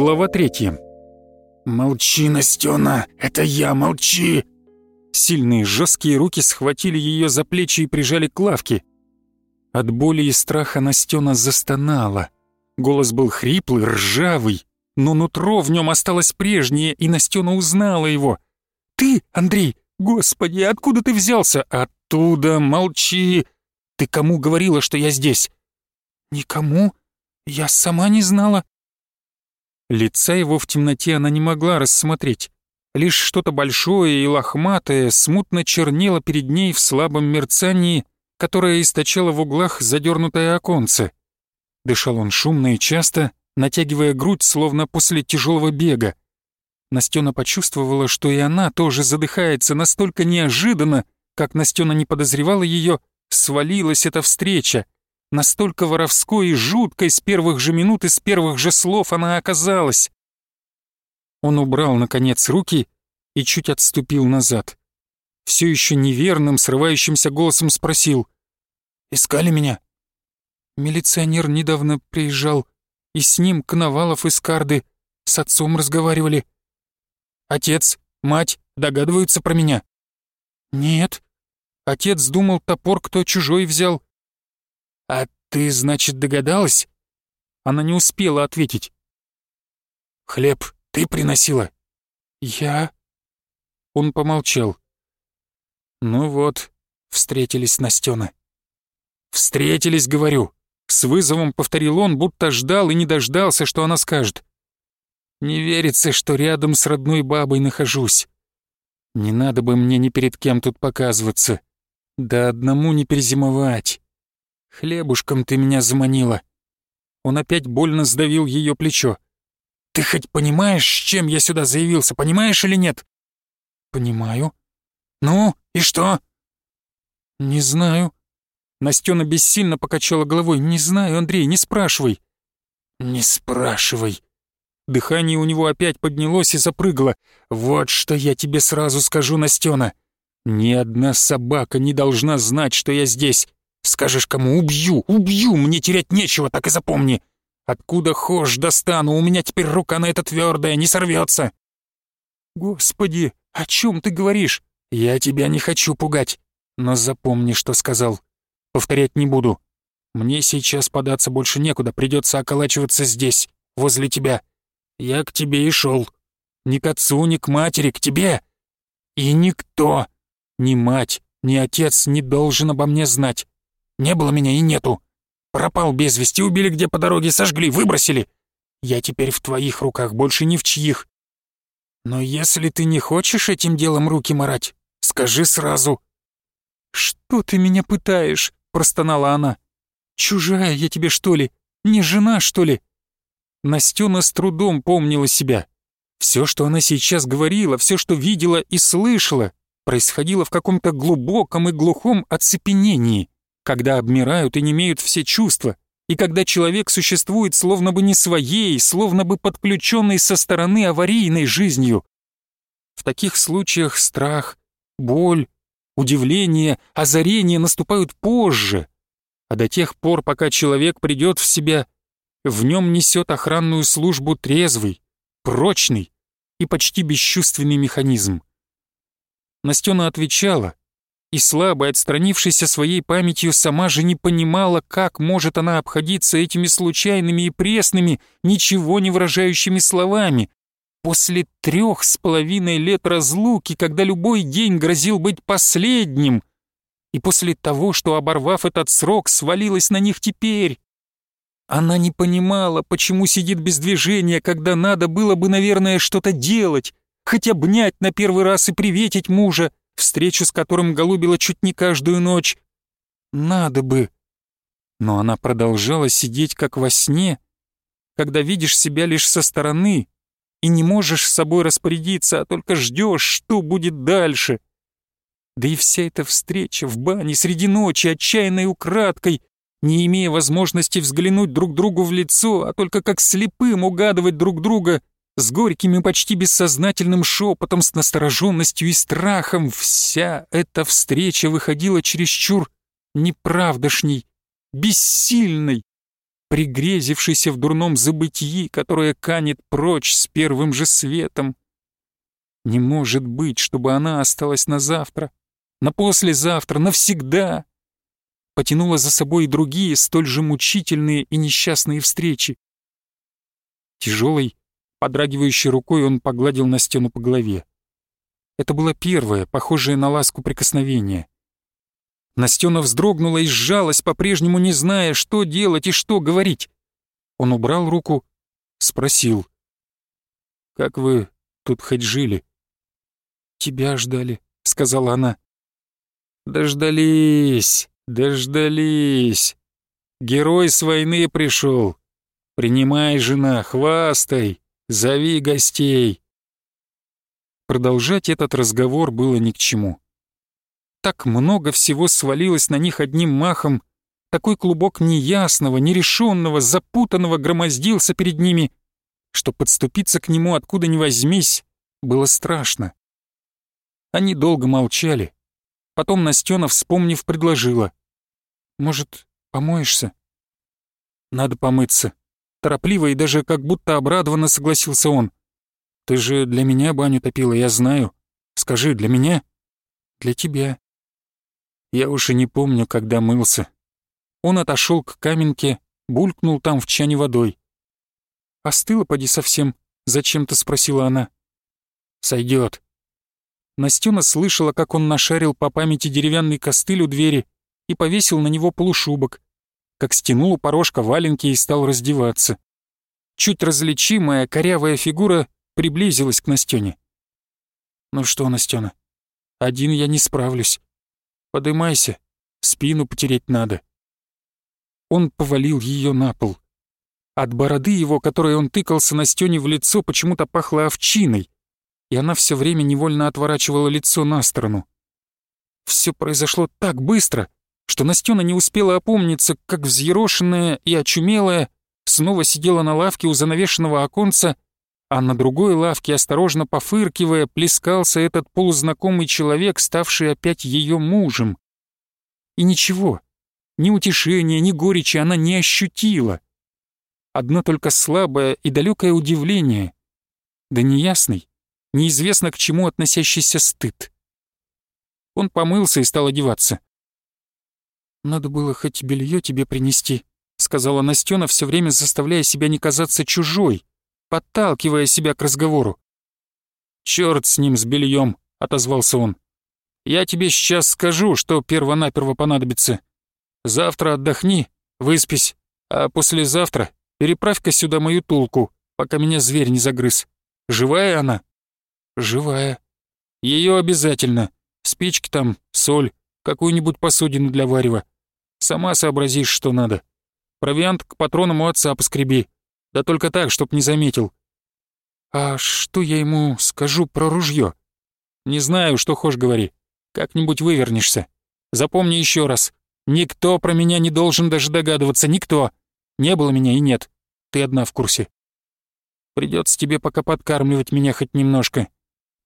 Глава 3. «Молчи, Настёна, это я, молчи!» Сильные жесткие руки схватили ее за плечи и прижали к лавке. От боли и страха Настёна застонала. Голос был хриплый, ржавый, но нутро в нем осталось прежнее, и Настёна узнала его. «Ты, Андрей, господи, откуда ты взялся?» «Оттуда, молчи! Ты кому говорила, что я здесь?» «Никому? Я сама не знала. Лица его в темноте она не могла рассмотреть. Лишь что-то большое и лохматое смутно чернело перед ней в слабом мерцании, которое источало в углах задернутое оконце. Дышал он шумно и часто, натягивая грудь, словно после тяжелого бега. Настена почувствовала, что и она тоже задыхается настолько неожиданно, как Настена не подозревала ее, свалилась эта встреча — Настолько воровской и жуткой с первых же минут и с первых же слов она оказалась. Он убрал, наконец, руки и чуть отступил назад. Все еще неверным, срывающимся голосом спросил. «Искали меня?» Милиционер недавно приезжал, и с ним Коновалов из Карды. С отцом разговаривали. «Отец, мать догадываются про меня?» «Нет». Отец думал, топор кто чужой взял, «А ты, значит, догадалась?» Она не успела ответить. «Хлеб ты приносила?» «Я...» Он помолчал. «Ну вот, встретились Настёна». «Встретились, говорю!» С вызовом повторил он, будто ждал и не дождался, что она скажет. «Не верится, что рядом с родной бабой нахожусь. Не надо бы мне ни перед кем тут показываться. Да одному не перезимовать. Хлебушком ты меня заманила. Он опять больно сдавил ее плечо. Ты хоть понимаешь, с чем я сюда заявился, понимаешь или нет? Понимаю. Ну, и что? Не знаю. Настена бессильно покачала головой. Не знаю, Андрей, не спрашивай. Не спрашивай. Дыхание у него опять поднялось и запрыгало. «Вот что я тебе сразу скажу, Настена. Ни одна собака не должна знать, что я здесь. Скажешь кому, убью, убью, мне терять нечего, так и запомни. Откуда хошь достану, у меня теперь рука на это твердая, не сорвется. Господи, о чем ты говоришь? Я тебя не хочу пугать, но запомни, что сказал. Повторять не буду. Мне сейчас податься больше некуда, придется околачиваться здесь, возле тебя. Я к тебе и шел. Ни к отцу, ни к матери, к тебе. И никто, ни мать, ни отец не должен обо мне знать. Не было меня и нету. Пропал без вести, убили где по дороге, сожгли, выбросили. Я теперь в твоих руках, больше ни в чьих. Но если ты не хочешь этим делом руки морать, скажи сразу». «Что ты меня пытаешь?» — простонала она. «Чужая я тебе, что ли? Не жена, что ли?» Настена с трудом помнила себя. Все, что она сейчас говорила, все, что видела и слышала, происходило в каком-то глубоком и глухом оцепенении когда обмирают и не имеют все чувства, и когда человек существует словно бы не своей, словно бы подключенной со стороны аварийной жизнью. В таких случаях страх, боль, удивление, озарение наступают позже, а до тех пор, пока человек придет в себя, в нем несет охранную службу трезвый, прочный и почти бесчувственный механизм. Настена отвечала, и слабо отстранившейся своей памятью, сама же не понимала, как может она обходиться этими случайными и пресными, ничего не выражающими словами. После трех с половиной лет разлуки, когда любой день грозил быть последним, и после того, что, оборвав этот срок, свалилась на них теперь. Она не понимала, почему сидит без движения, когда надо было бы, наверное, что-то делать, хоть обнять на первый раз и приветить мужа, встречу с которым голубила чуть не каждую ночь. Надо бы. Но она продолжала сидеть как во сне, когда видишь себя лишь со стороны и не можешь с собой распорядиться, а только ждешь, что будет дальше. Да и вся эта встреча в бане среди ночи, отчаянной украдкой, не имея возможности взглянуть друг другу в лицо, а только как слепым угадывать друг друга, с горьким и почти бессознательным шепотом, с настороженностью и страхом, вся эта встреча выходила чересчур неправдошней, бессильной, пригрезившейся в дурном забытии, которое канет прочь с первым же светом. Не может быть, чтобы она осталась на завтра, на послезавтра, навсегда. Потянула за собой и другие, столь же мучительные и несчастные встречи. Тяжелый. Подрагивающей рукой он погладил на стену по голове. Это было первое, похожее на ласку прикосновение. Настена вздрогнула и сжалась, по-прежнему не зная, что делать и что говорить. Он убрал руку, спросил. «Как вы тут хоть жили?» «Тебя ждали», — сказала она. «Дождались, дождались. Герой с войны пришел. Принимай, жена, хвастай. Зови гостей!» Продолжать этот разговор было ни к чему. Так много всего свалилось на них одним махом, такой клубок неясного, нерешенного, запутанного громоздился перед ними, что подступиться к нему откуда ни возьмись было страшно. Они долго молчали. Потом Настена, вспомнив, предложила. «Может, помоешься?» «Надо помыться», Торопливо и даже как будто обрадованно согласился он. «Ты же для меня баню топила, я знаю. Скажи, для меня?» «Для тебя». Я уж и не помню, когда мылся. Он отошел к каменке, булькнул там в чане водой. «А «Остыла, поди, совсем?» — зачем-то спросила она. Сойдет. Настена слышала, как он нашарил по памяти деревянный костыль у двери и повесил на него полушубок, как стянул у порожка валенки и стал раздеваться. Чуть различимая корявая фигура приблизилась к Настёне. «Ну что, Настёна, один я не справлюсь. Подымайся, спину потереть надо». Он повалил ее на пол. От бороды его, которой он тыкался Настёне в лицо, почему-то пахло овчиной, и она все время невольно отворачивала лицо на сторону. Все произошло так быстро — что Настена не успела опомниться, как взъерошенная и очумелая снова сидела на лавке у занавешенного оконца, а на другой лавке, осторожно пофыркивая, плескался этот полузнакомый человек, ставший опять ее мужем. И ничего, ни утешения, ни горечи она не ощутила. Одно только слабое и далекое удивление, да неясный, неизвестно к чему относящийся стыд. Он помылся и стал одеваться. «Надо было хоть белье тебе принести», — сказала Настена, все время заставляя себя не казаться чужой, подталкивая себя к разговору. Чёрт с ним, с бельем», — отозвался он. «Я тебе сейчас скажу, что первонаперво понадобится. Завтра отдохни, выспись, а послезавтра переправь-ка сюда мою тулку, пока меня зверь не загрыз. Живая она?» «Живая». «Ее обязательно. Спички там, соль, какую-нибудь посудину для варева. Сама сообразишь, что надо. Провиант к патронам у отца поскреби. Да только так, чтоб не заметил. А что я ему скажу про ружье? Не знаю, что хошь говори. Как-нибудь вывернешься. Запомни еще раз. Никто про меня не должен даже догадываться. Никто. Не было меня и нет. Ты одна в курсе. Придется тебе пока подкармливать меня хоть немножко.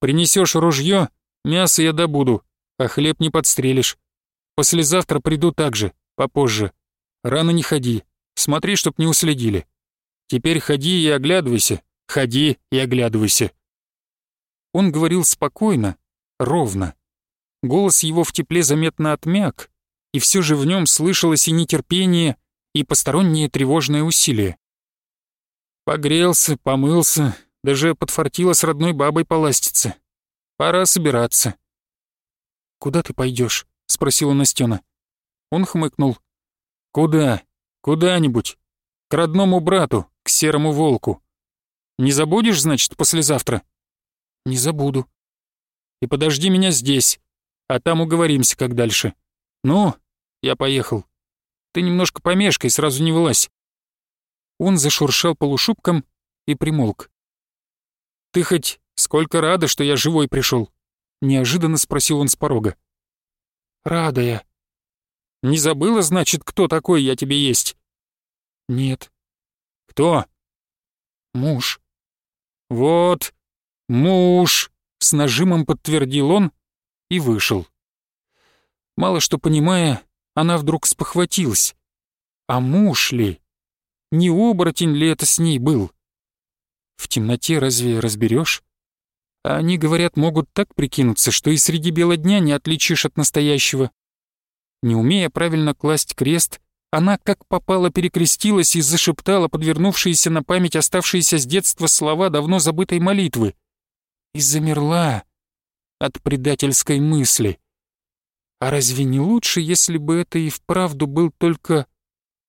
Принесешь ружье, мясо я добуду а хлеб не подстрелишь. Послезавтра приду так же, попозже. Рано не ходи, смотри, чтоб не уследили. Теперь ходи и оглядывайся, ходи и оглядывайся». Он говорил спокойно, ровно. Голос его в тепле заметно отмяк, и все же в нем слышалось и нетерпение, и постороннее тревожное усилие. Погрелся, помылся, даже подфартила с родной бабой поластиться. Пора собираться. «Куда ты пойдешь? спросила Настена. Он хмыкнул. «Куда? Куда-нибудь. К родному брату, к серому волку. Не забудешь, значит, послезавтра?» «Не забуду». «И подожди меня здесь, а там уговоримся, как дальше. Ну, я поехал. Ты немножко помешкай, сразу не вылазь». Он зашуршал полушубком и примолк. «Ты хоть сколько рада, что я живой пришел. Неожиданно спросил он с порога. «Рада я». «Не забыла, значит, кто такой я тебе есть?» «Нет». «Кто?» «Муж». «Вот, муж», — с нажимом подтвердил он и вышел. Мало что понимая, она вдруг спохватилась. А муж ли? Не оборотень ли это с ней был? В темноте разве разберешь? А они, говорят, могут так прикинуться, что и среди бела дня не отличишь от настоящего. Не умея правильно класть крест, она как попало перекрестилась и зашептала подвернувшиеся на память оставшиеся с детства слова давно забытой молитвы. И замерла от предательской мысли. А разве не лучше, если бы это и вправду был только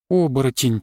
оборотень?